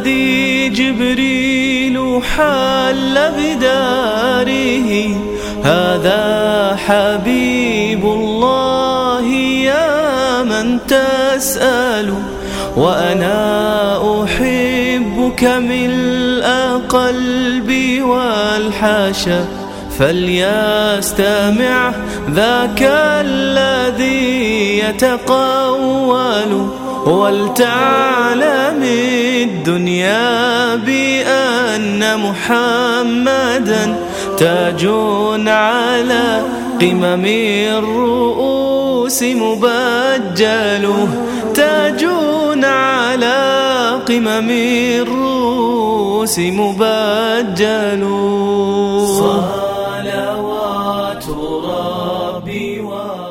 الذي جبريل حل بداره هذا حبيب الله يا من تسأل وأنا أحبك ملء قلبي والحاشا فليستمع ذاك الذي يتقول. ولتعلم الدنيا بأن محمدا تاج على قمم الرؤوس مبجله. تاج على قمم الرؤوس مبجله. صلوات ربي و